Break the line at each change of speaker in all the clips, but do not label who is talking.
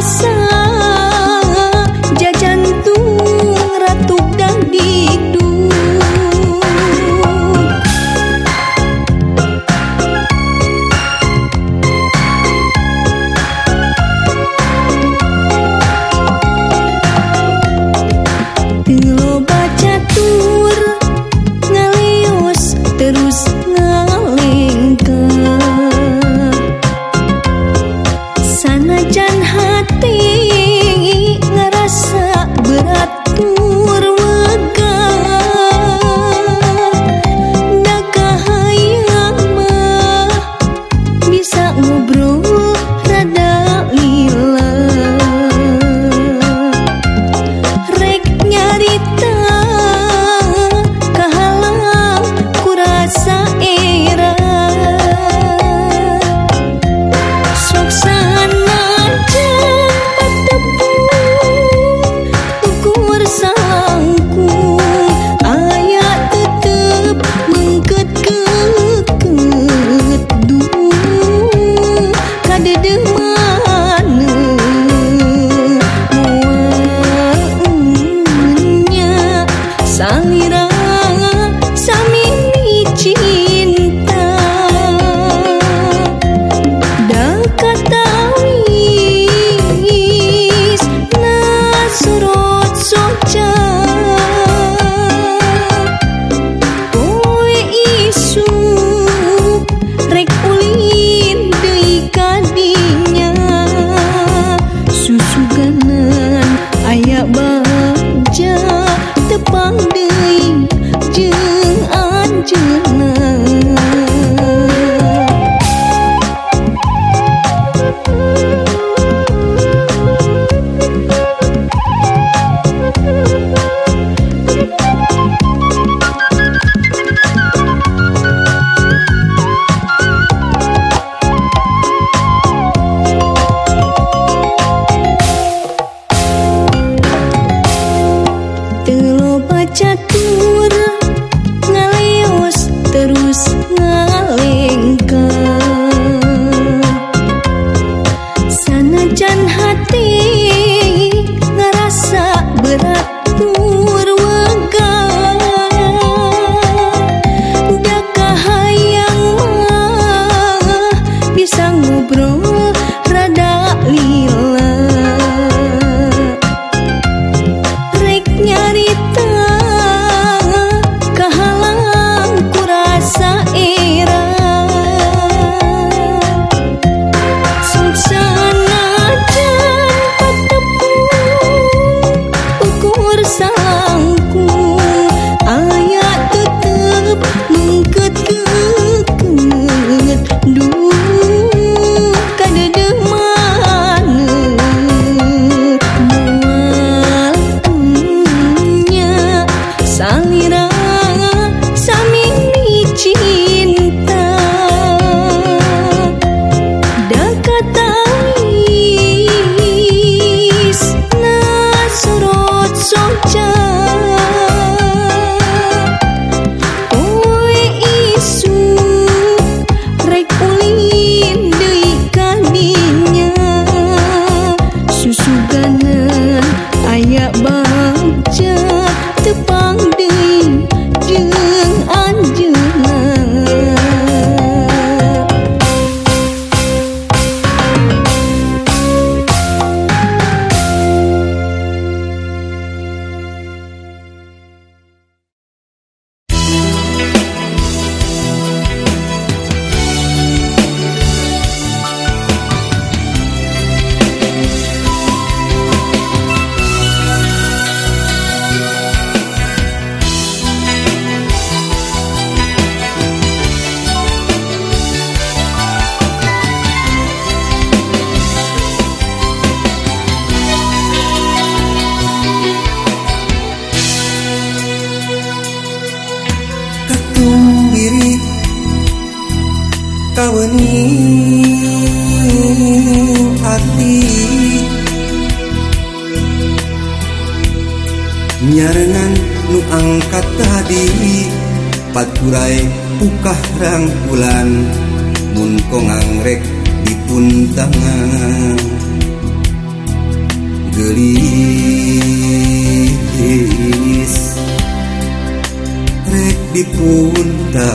rasa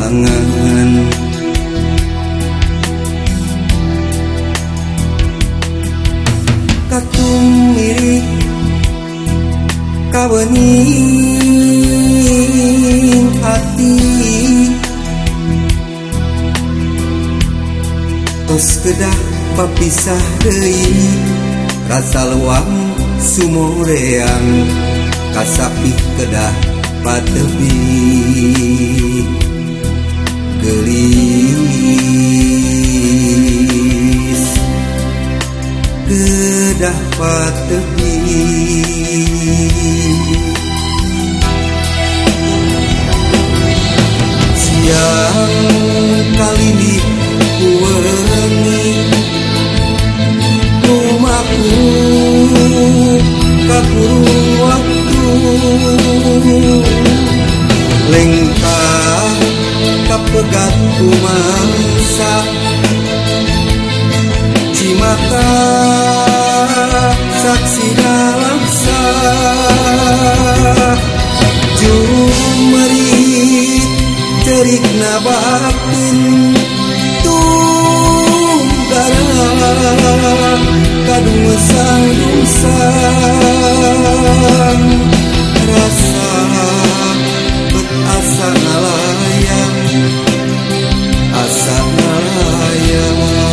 kangen Katung mirip kawening hati. Tos kedah papisah dei rasa luang sumoreang kasapi kedah patebi
gelis. Kedah patepi Siang kali ku kuwengi Rumahku kakurung kapegat sayang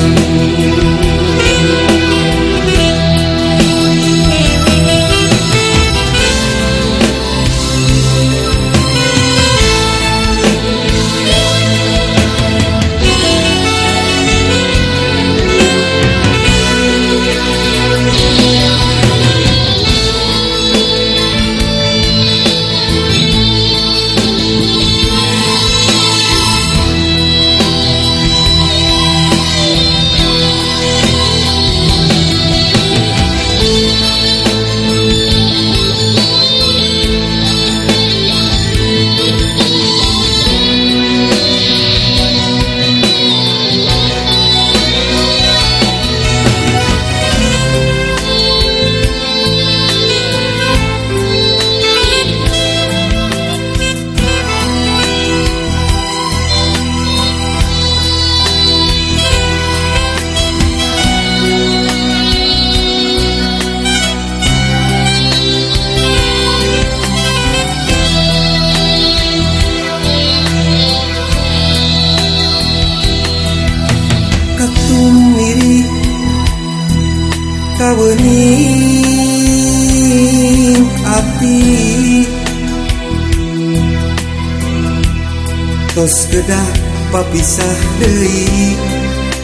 tos kedah papisah deui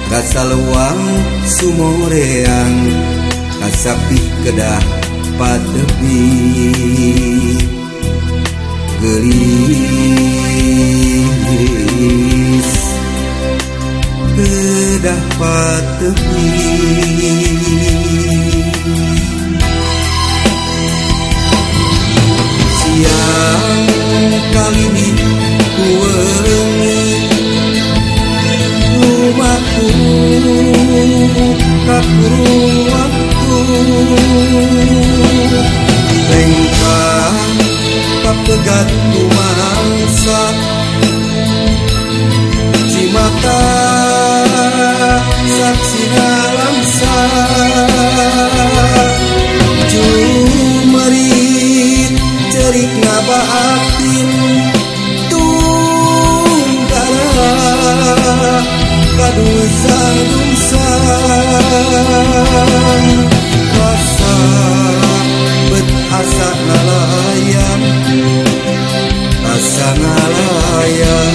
rasa luang sumoreang kasapih kedah patepi. Gelis kedah patepi. Siang kali ini kuwengi rumahku. Kakurung waktu lengkah kapegat kumangsa cimata saksi sang sang rasa bet asa nalayan asa nalayan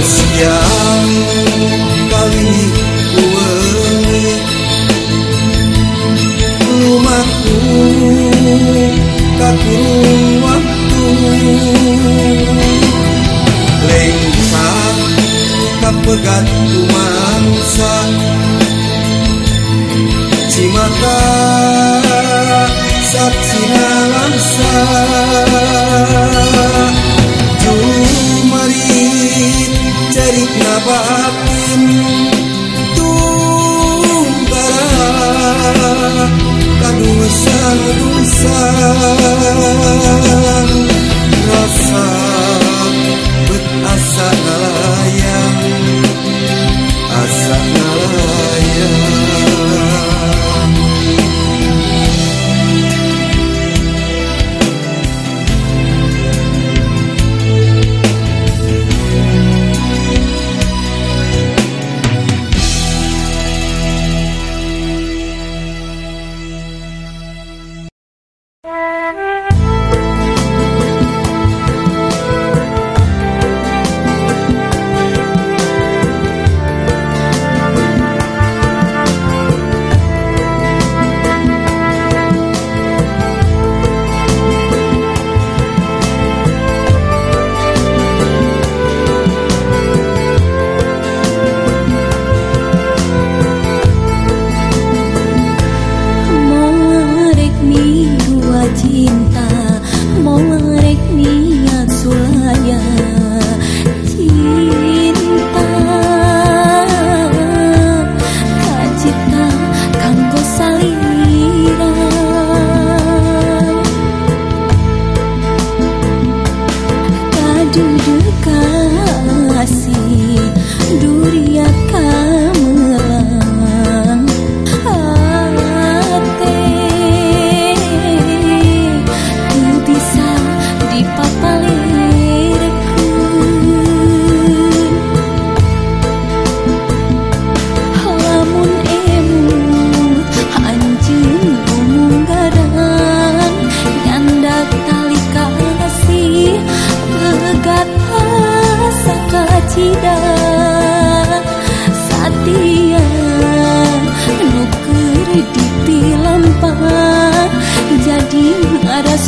siang kali kuwengi rumahku kakurung lengkap kapegat kumangsa cimata saksi nalangsa Jumerit cerik nabatin tunggara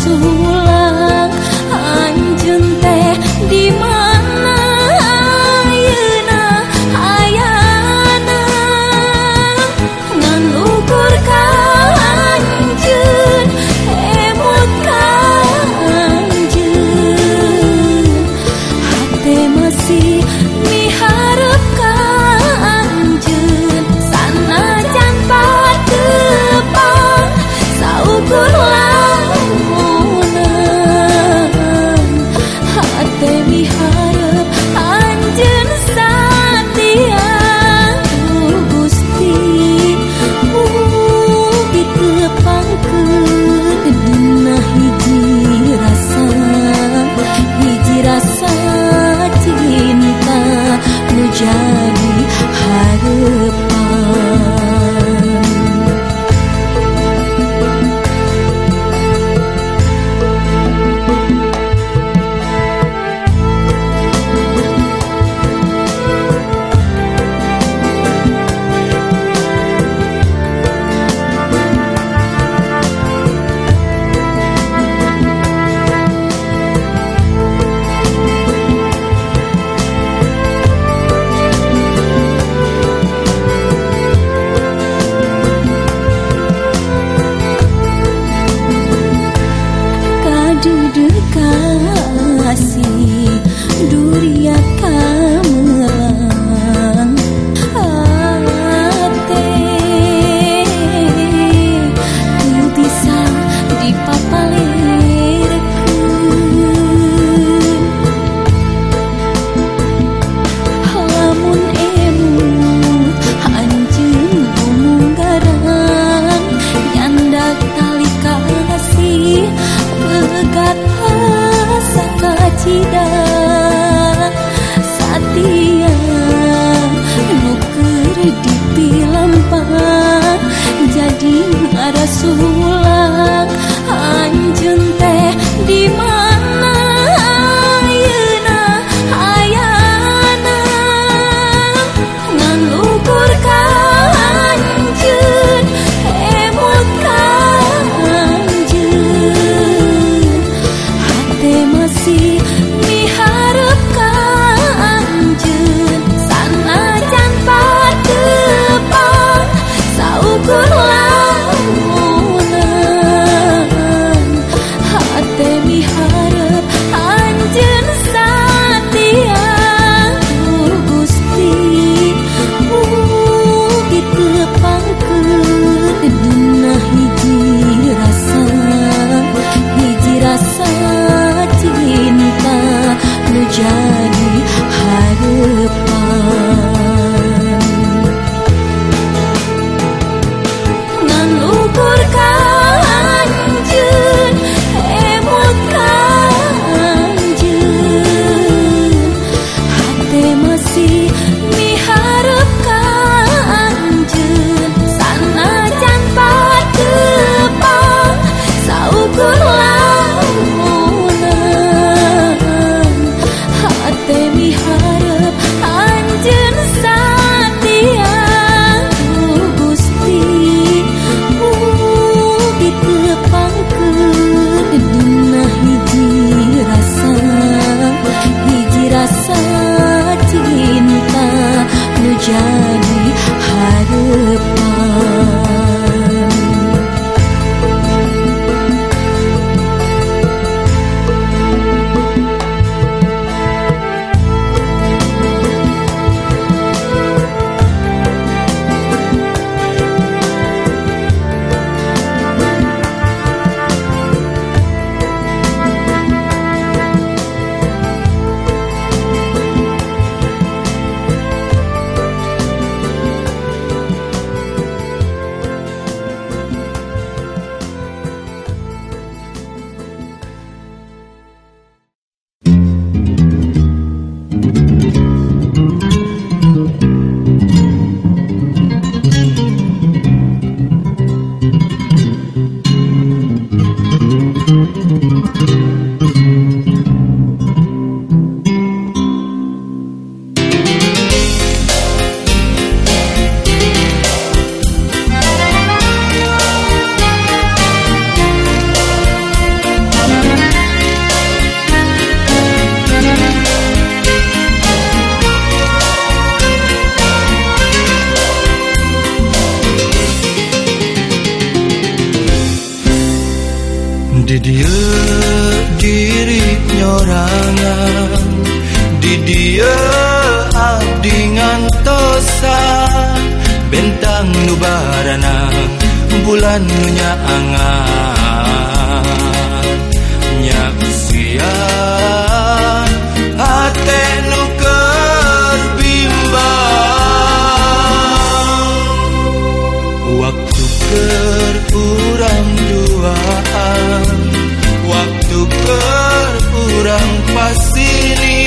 azul. Pegat asa kacida satia
bulan nya angan nya usian hati nuker bimbang waktu kurang dua waktu
kerkurang pasti ini.